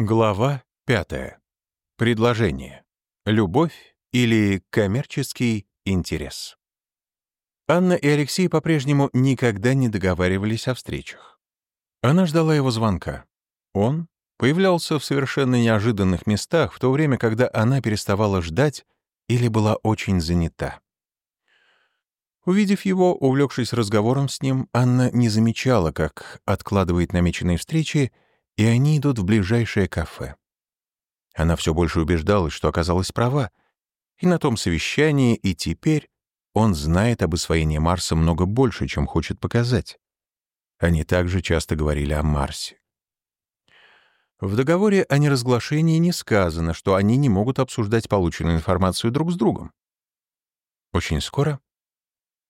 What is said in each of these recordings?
Глава пятая. Предложение. Любовь или коммерческий интерес. Анна и Алексей по-прежнему никогда не договаривались о встречах. Она ждала его звонка. Он появлялся в совершенно неожиданных местах, в то время, когда она переставала ждать или была очень занята. Увидев его, увлекшись разговором с ним, Анна не замечала, как откладывает намеченные встречи, и они идут в ближайшее кафе. Она все больше убеждалась, что оказалась права, и на том совещании, и теперь он знает об освоении Марса много больше, чем хочет показать. Они также часто говорили о Марсе. В договоре о неразглашении не сказано, что они не могут обсуждать полученную информацию друг с другом. Очень скоро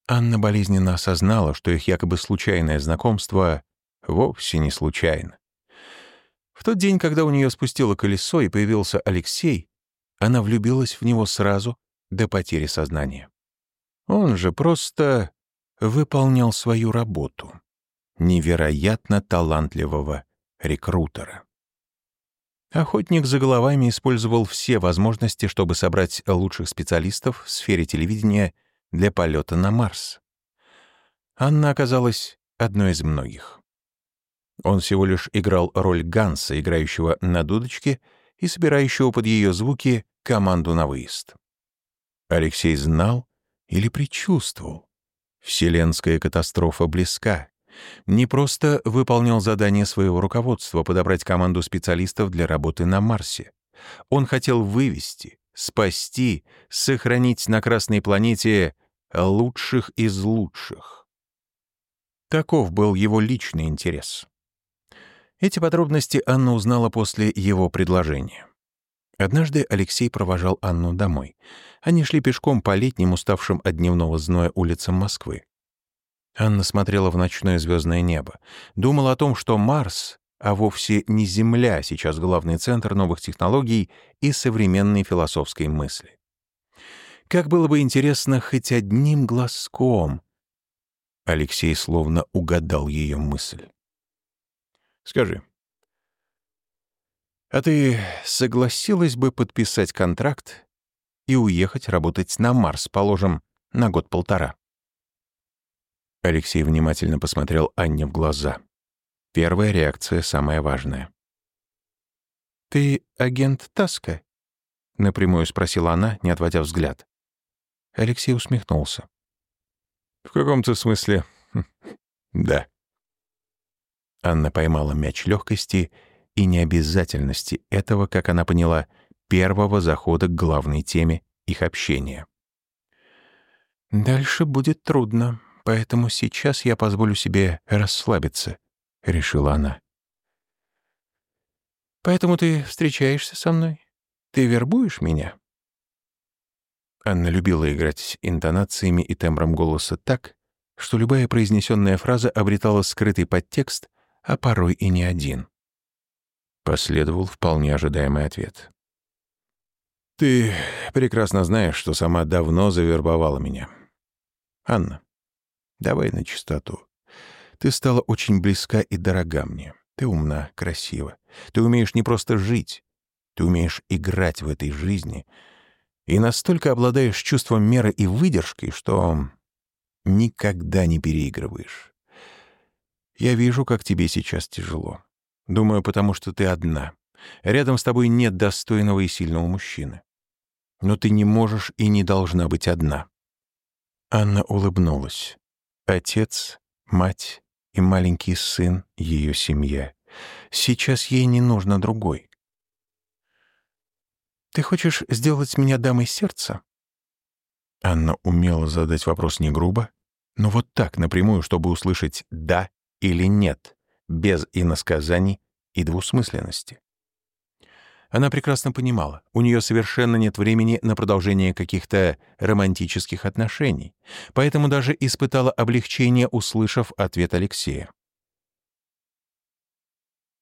Анна болезненно осознала, что их якобы случайное знакомство вовсе не случайно. В тот день, когда у нее спустило колесо и появился Алексей, она влюбилась в него сразу до потери сознания. Он же просто выполнял свою работу. Невероятно талантливого рекрутера. Охотник за головами использовал все возможности, чтобы собрать лучших специалистов в сфере телевидения для полета на Марс. Анна оказалась одной из многих. Он всего лишь играл роль Ганса, играющего на дудочке и собирающего под ее звуки команду на выезд. Алексей знал или предчувствовал. Вселенская катастрофа близка. Не просто выполнял задание своего руководства подобрать команду специалистов для работы на Марсе. Он хотел вывести, спасти, сохранить на Красной планете лучших из лучших. Таков был его личный интерес. Эти подробности Анна узнала после его предложения. Однажды Алексей провожал Анну домой. Они шли пешком по летним, уставшим от дневного зноя улицам Москвы. Анна смотрела в ночное звездное небо, думала о том, что Марс, а вовсе не Земля, сейчас главный центр новых технологий и современной философской мысли. Как было бы интересно хоть одним глазком. Алексей словно угадал ее мысль. Скажи, а ты согласилась бы подписать контракт и уехать работать на Марс, положим, на год-полтора?» Алексей внимательно посмотрел Анне в глаза. Первая реакция самая важная. «Ты агент Таска?» — напрямую спросила она, не отводя взгляд. Алексей усмехнулся. «В каком-то смысле, да». Анна поймала мяч легкости и необязательности этого, как она поняла, первого захода к главной теме их общения. «Дальше будет трудно, поэтому сейчас я позволю себе расслабиться», — решила она. «Поэтому ты встречаешься со мной? Ты вербуешь меня?» Анна любила играть интонациями и тембром голоса так, что любая произнесенная фраза обретала скрытый подтекст, а порой и не один. Последовал вполне ожидаемый ответ. «Ты прекрасно знаешь, что сама давно завербовала меня. Анна, давай на чистоту. Ты стала очень близка и дорога мне. Ты умна, красива. Ты умеешь не просто жить, ты умеешь играть в этой жизни и настолько обладаешь чувством меры и выдержкой, что никогда не переигрываешь. Я вижу, как тебе сейчас тяжело. Думаю, потому что ты одна. Рядом с тобой нет достойного и сильного мужчины. Но ты не можешь и не должна быть одна». Анна улыбнулась. Отец, мать и маленький сын — ее семья. Сейчас ей не нужно другой. «Ты хочешь сделать меня дамой сердца?» Анна умела задать вопрос не грубо, но вот так, напрямую, чтобы услышать «да» или нет, без иносказаний и двусмысленности. Она прекрасно понимала, у нее совершенно нет времени на продолжение каких-то романтических отношений, поэтому даже испытала облегчение, услышав ответ Алексея.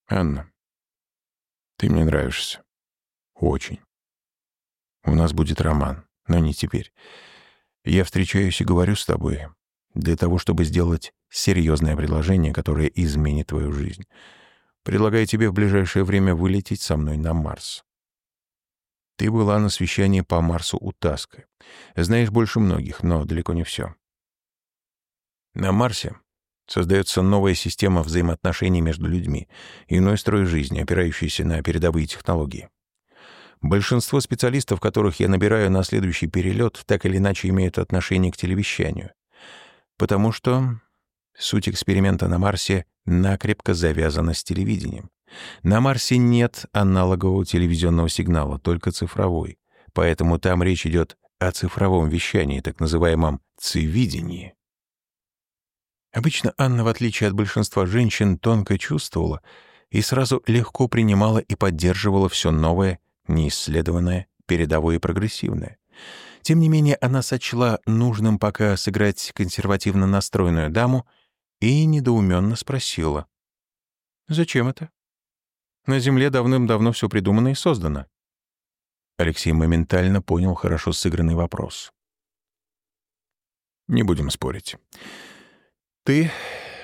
«Анна, ты мне нравишься. Очень. У нас будет роман, но не теперь. Я встречаюсь и говорю с тобой для того, чтобы сделать серьезное предложение, которое изменит твою жизнь. Предлагаю тебе в ближайшее время вылететь со мной на Марс. Ты была на совещании по Марсу у Таска. Знаешь больше многих, но далеко не все. На Марсе создается новая система взаимоотношений между людьми, иной строй жизни, опирающийся на передовые технологии. Большинство специалистов, которых я набираю на следующий перелет, так или иначе имеют отношение к телевещанию. Потому что суть эксперимента на Марсе накрепко завязана с телевидением. На Марсе нет аналогового телевизионного сигнала, только цифровой. Поэтому там речь идет о цифровом вещании, так называемом цивидении. Обычно Анна, в отличие от большинства женщин, тонко чувствовала и сразу легко принимала и поддерживала все новое, неисследованное, передовое и прогрессивное. Тем не менее, она сочла нужным пока сыграть консервативно настроенную даму и недоуменно спросила. «Зачем это? На Земле давным-давно все придумано и создано». Алексей моментально понял хорошо сыгранный вопрос. «Не будем спорить. Ты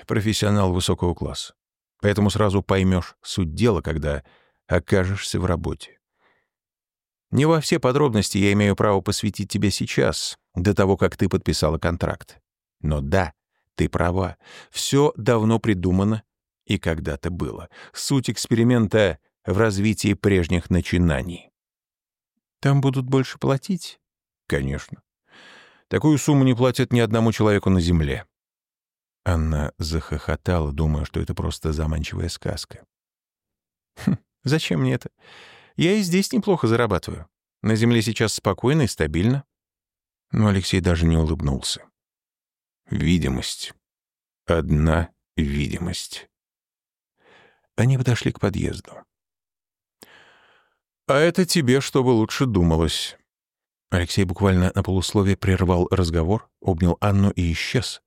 профессионал высокого класса, поэтому сразу поймешь суть дела, когда окажешься в работе. Не во все подробности я имею право посвятить тебе сейчас, до того, как ты подписала контракт. Но да, ты права, все давно придумано и когда-то было. Суть эксперимента в развитии прежних начинаний. Там будут больше платить? Конечно. Такую сумму не платят ни одному человеку на Земле. Анна захохотала, думая, что это просто заманчивая сказка. «Хм, «Зачем мне это? Я и здесь неплохо зарабатываю. На Земле сейчас спокойно и стабильно». Но Алексей даже не улыбнулся. Видимость. Одна видимость. Они подошли к подъезду. «А это тебе, чтобы лучше думалось». Алексей буквально на полусловие прервал разговор, обнял Анну и исчез,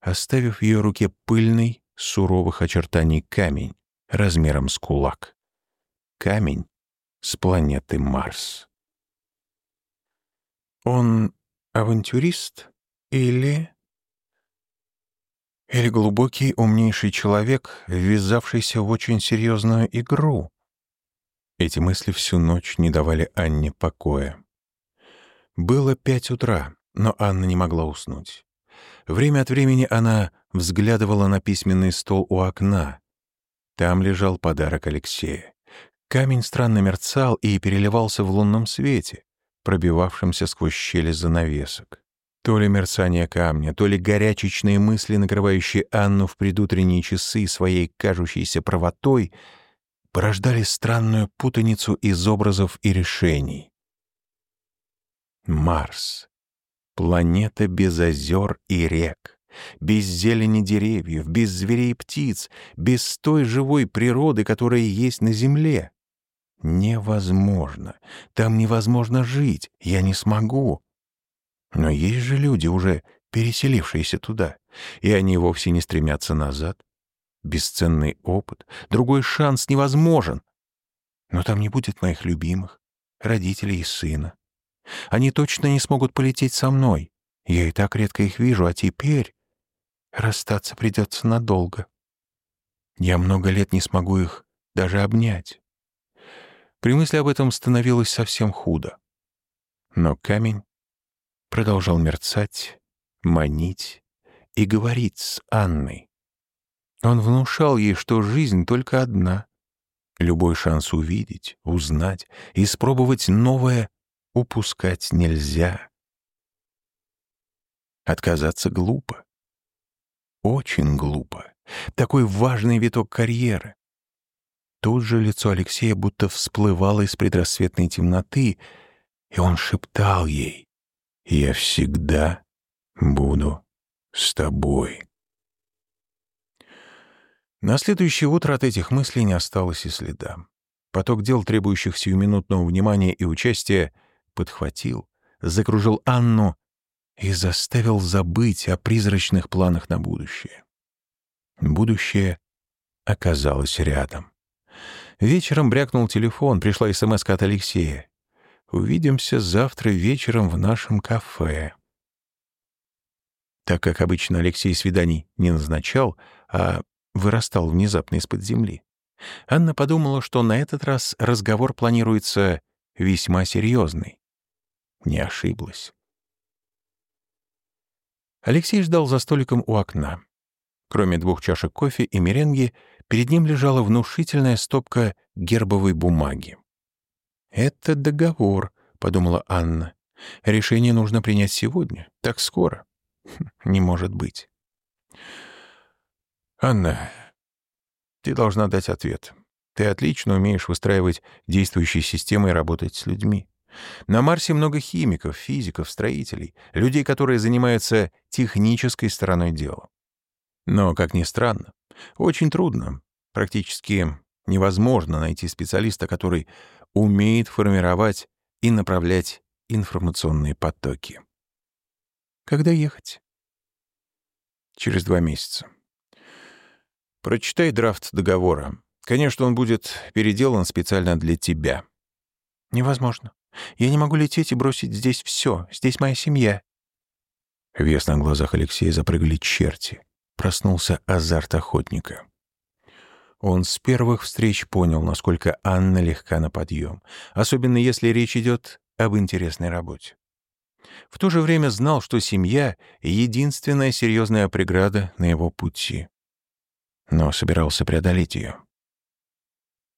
оставив в ее руке пыльный, суровых очертаний камень размером с кулак. Камень с планеты Марс. Он авантюрист или... Или глубокий, умнейший человек, ввязавшийся в очень серьезную игру? Эти мысли всю ночь не давали Анне покоя. Было пять утра, но Анна не могла уснуть. Время от времени она взглядывала на письменный стол у окна. Там лежал подарок Алексея. Камень странно мерцал и переливался в лунном свете, пробивавшемся сквозь щели занавесок. То ли мерцание камня, то ли горячечные мысли, накрывающие Анну в предутренние часы своей кажущейся правотой, порождали странную путаницу из образов и решений. Марс. Планета без озер и рек, без зелени деревьев, без зверей и птиц, без той живой природы, которая есть на Земле. Невозможно. Там невозможно жить. Я не смогу. Но есть же люди, уже переселившиеся туда, и они вовсе не стремятся назад. Бесценный опыт, другой шанс невозможен. Но там не будет моих любимых, родителей и сына. Они точно не смогут полететь со мной. Я и так редко их вижу, а теперь расстаться придется надолго. Я много лет не смогу их даже обнять. При мысли об этом становилось совсем худо. Но камень продолжал мерцать, манить и говорить с Анной. Он внушал ей, что жизнь только одна. Любой шанс увидеть, узнать, испробовать новое упускать нельзя. Отказаться глупо. Очень глупо. Такой важный виток карьеры. Тут же лицо Алексея будто всплывало из предрассветной темноты, и он шептал ей я всегда буду с тобой. На следующее утро от этих мыслей не осталось и следа. Поток дел, требующих сиюминутного внимания и участия, подхватил, закружил Анну и заставил забыть о призрачных планах на будущее. Будущее оказалось рядом. Вечером брякнул телефон, пришла смс от Алексея. Увидимся завтра вечером в нашем кафе. Так как обычно Алексей свиданий не назначал, а вырастал внезапно из-под земли. Анна подумала, что на этот раз разговор планируется весьма серьезный. Не ошиблась. Алексей ждал за столиком у окна. Кроме двух чашек кофе и меренги, перед ним лежала внушительная стопка гербовой бумаги. «Это договор», — подумала Анна. «Решение нужно принять сегодня, так скоро. Хм, не может быть». «Анна, ты должна дать ответ. Ты отлично умеешь выстраивать действующие системы и работать с людьми. На Марсе много химиков, физиков, строителей, людей, которые занимаются технической стороной дела. Но, как ни странно, очень трудно, практически невозможно найти специалиста, который умеет формировать и направлять информационные потоки. Когда ехать? Через два месяца. Прочитай драфт договора. Конечно, он будет переделан специально для тебя. Невозможно. Я не могу лететь и бросить здесь все. Здесь моя семья. Вес на глазах Алексея запрыгали черти. Проснулся азарт охотника. Он с первых встреч понял, насколько Анна легка на подъем, особенно если речь идет об интересной работе. В то же время знал, что семья — единственная серьезная преграда на его пути. Но собирался преодолеть ее.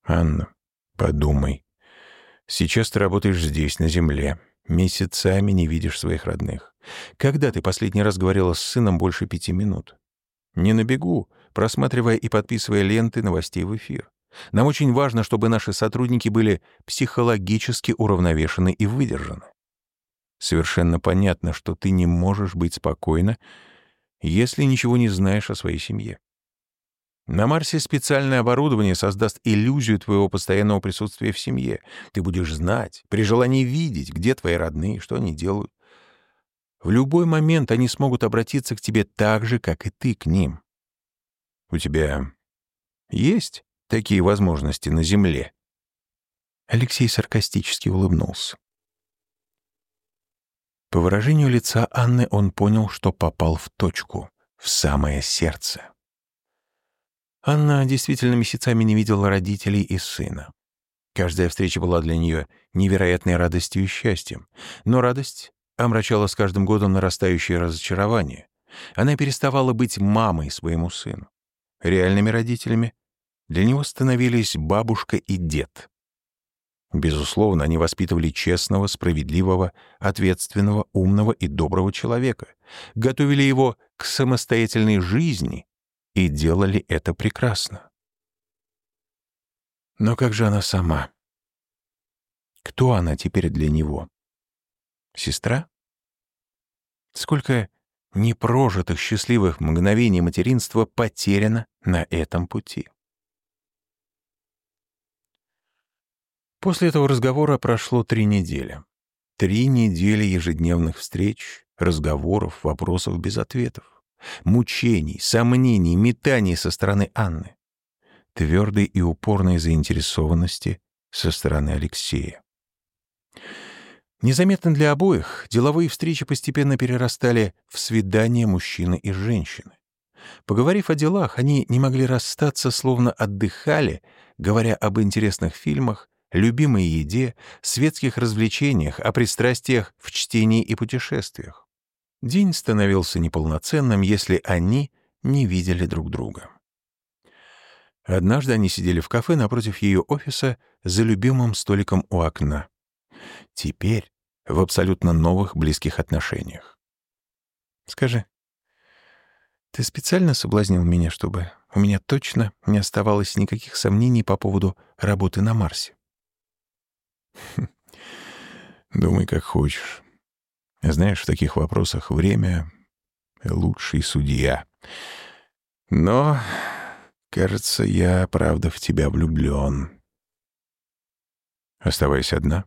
«Анна, подумай. Сейчас ты работаешь здесь, на земле. Месяцами не видишь своих родных. Когда ты последний раз говорила с сыном больше пяти минут? Не на бегу, просматривая и подписывая ленты новостей в эфир. Нам очень важно, чтобы наши сотрудники были психологически уравновешены и выдержаны. Совершенно понятно, что ты не можешь быть спокойна, если ничего не знаешь о своей семье. На Марсе специальное оборудование создаст иллюзию твоего постоянного присутствия в семье. Ты будешь знать, при желании видеть, где твои родные, что они делают. В любой момент они смогут обратиться к тебе так же, как и ты к ним. У тебя есть такие возможности на Земле?» Алексей саркастически улыбнулся. По выражению лица Анны он понял, что попал в точку, в самое сердце. Анна действительно месяцами не видела родителей и сына. Каждая встреча была для нее невероятной радостью и счастьем, но радость омрачала с каждым годом нарастающее разочарование. Она переставала быть мамой своему сыну. Реальными родителями для него становились бабушка и дед. Безусловно, они воспитывали честного, справедливого, ответственного, умного и доброго человека, готовили его к самостоятельной жизни и делали это прекрасно. Но как же она сама? Кто она теперь для него? Сестра? Сколько непрожитых счастливых мгновений материнства потеряно на этом пути? После этого разговора прошло три недели. Три недели ежедневных встреч, разговоров, вопросов без ответов, мучений, сомнений, метаний со стороны Анны, твердой и упорной заинтересованности со стороны Алексея. Незаметно для обоих деловые встречи постепенно перерастали в свидания мужчины и женщины. Поговорив о делах, они не могли расстаться, словно отдыхали, говоря об интересных фильмах, любимой еде, светских развлечениях, о пристрастиях в чтении и путешествиях. День становился неполноценным, если они не видели друг друга. Однажды они сидели в кафе напротив ее офиса за любимым столиком у окна. Теперь в абсолютно новых близких отношениях. «Скажи, ты специально соблазнил меня, чтобы у меня точно не оставалось никаких сомнений по поводу работы на Марсе?» Думай, как хочешь. Знаешь, в таких вопросах время — лучший судья. Но, кажется, я, правда, в тебя влюблен. Оставайся одна.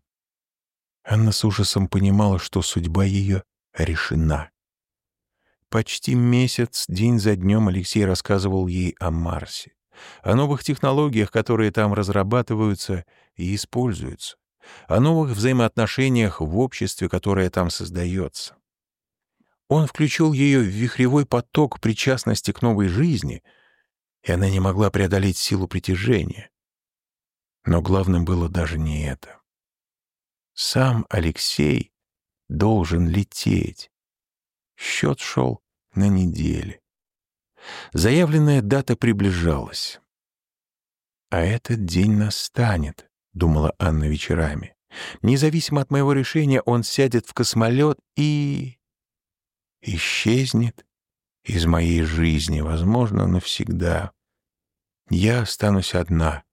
Анна с ужасом понимала, что судьба ее решена. Почти месяц, день за днем Алексей рассказывал ей о Марсе, о новых технологиях, которые там разрабатываются и используются о новых взаимоотношениях в обществе, которое там создается. Он включил ее в вихревой поток причастности к новой жизни, и она не могла преодолеть силу притяжения. Но главным было даже не это. Сам Алексей должен лететь. Счет шел на неделе. Заявленная дата приближалась. «А этот день настанет», — думала Анна вечерами. «Независимо от моего решения, он сядет в космолет и... исчезнет из моей жизни, возможно, навсегда. Я останусь одна.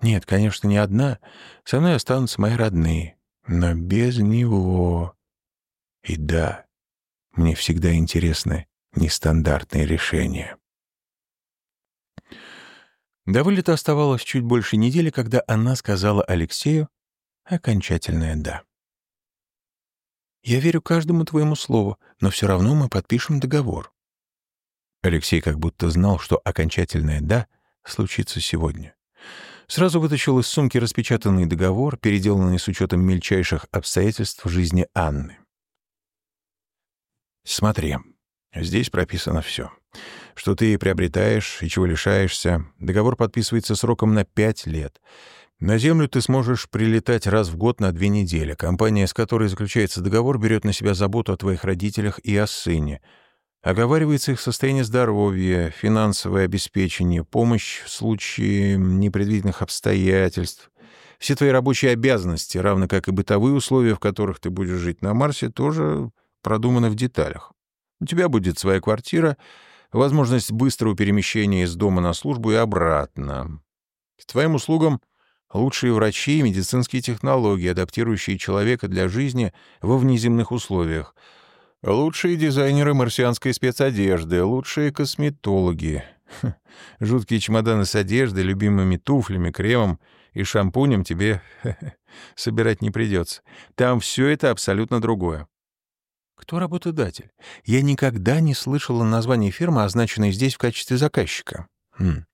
Нет, конечно, не одна. Со мной останутся мои родные. Но без него. И да, мне всегда интересны нестандартные решения. До вылета оставалось чуть больше недели, когда она сказала Алексею окончательное «да». «Я верю каждому твоему слову, но все равно мы подпишем договор». Алексей как будто знал, что окончательное «да» случится сегодня. Сразу вытащил из сумки распечатанный договор, переделанный с учетом мельчайших обстоятельств жизни Анны. «Смотри, здесь прописано все. Что ты приобретаешь и чего лишаешься. Договор подписывается сроком на пять лет. На Землю ты сможешь прилетать раз в год на две недели. Компания, с которой заключается договор, берет на себя заботу о твоих родителях и о сыне — Оговаривается их состояние здоровья, финансовое обеспечение, помощь в случае непредвиденных обстоятельств. Все твои рабочие обязанности, равно как и бытовые условия, в которых ты будешь жить на Марсе, тоже продуманы в деталях. У тебя будет своя квартира, возможность быстрого перемещения из дома на службу и обратно. К твоим услугам лучшие врачи и медицинские технологии, адаптирующие человека для жизни во внеземных условиях — Лучшие дизайнеры марсианской спецодежды, лучшие косметологи. Жуткие чемоданы с одеждой, любимыми туфлями, кремом и шампунем тебе собирать не придется. Там все это абсолютно другое. Кто работодатель? Я никогда не слышала название фирмы, означенной здесь в качестве заказчика. Хм.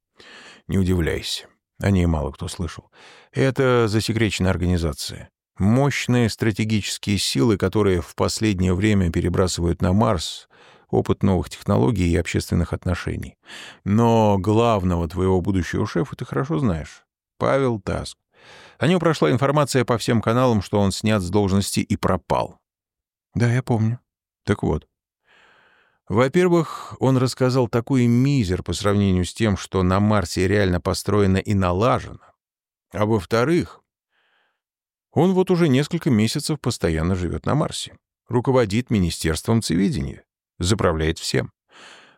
Не удивляйся. О ней мало кто слышал. Это засекреченная организация. Мощные стратегические силы, которые в последнее время перебрасывают на Марс опыт новых технологий и общественных отношений. Но главного твоего будущего шефа ты хорошо знаешь. Павел Таск. О нем прошла информация по всем каналам, что он снят с должности и пропал. Да, я помню. Так вот. Во-первых, он рассказал такой мизер по сравнению с тем, что на Марсе реально построено и налажено. А во-вторых, он вот уже несколько месяцев постоянно живет на Марсе, руководит Министерством цивидения, заправляет всем.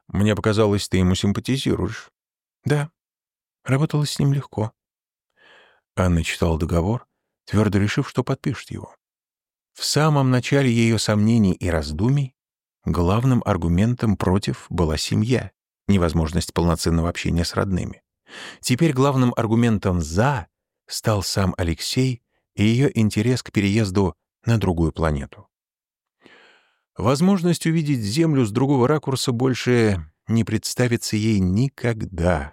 Мне показалось, ты ему симпатизируешь. Да, работала с ним легко. Анна читала договор, твердо решив, что подпишет его. В самом начале ее сомнений и раздумий главным аргументом против была семья, невозможность полноценного общения с родными. Теперь главным аргументом «за» стал сам Алексей и ее интерес к переезду на другую планету. Возможность увидеть Землю с другого ракурса больше не представится ей никогда.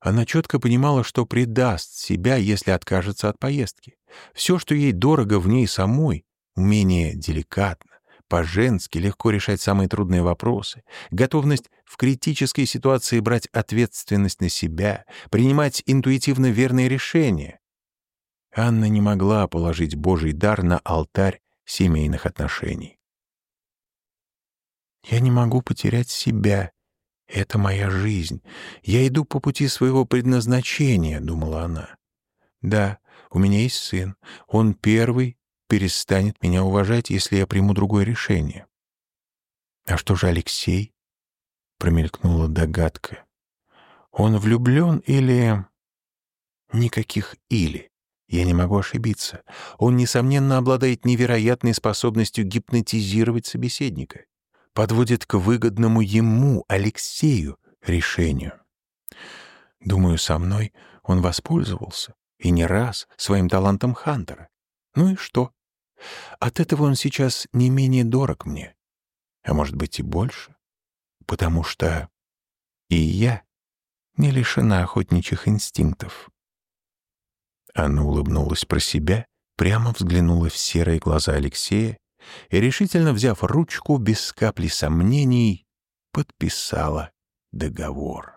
Она четко понимала, что предаст себя, если откажется от поездки. Все, что ей дорого в ней самой, умение деликатно, по-женски легко решать самые трудные вопросы, готовность в критической ситуации брать ответственность на себя, принимать интуитивно верные решения, Анна не могла положить Божий дар на алтарь семейных отношений. «Я не могу потерять себя. Это моя жизнь. Я иду по пути своего предназначения», — думала она. «Да, у меня есть сын. Он первый перестанет меня уважать, если я приму другое решение». «А что же Алексей?» — промелькнула догадка. «Он влюблен или...» «Никаких «или». Я не могу ошибиться. Он, несомненно, обладает невероятной способностью гипнотизировать собеседника. Подводит к выгодному ему, Алексею, решению. Думаю, со мной он воспользовался, и не раз, своим талантом Хантера. Ну и что? От этого он сейчас не менее дорог мне. А может быть и больше. Потому что и я не лишена охотничьих инстинктов. Анна улыбнулась про себя, прямо взглянула в серые глаза Алексея и, решительно взяв ручку, без капли сомнений, подписала договор.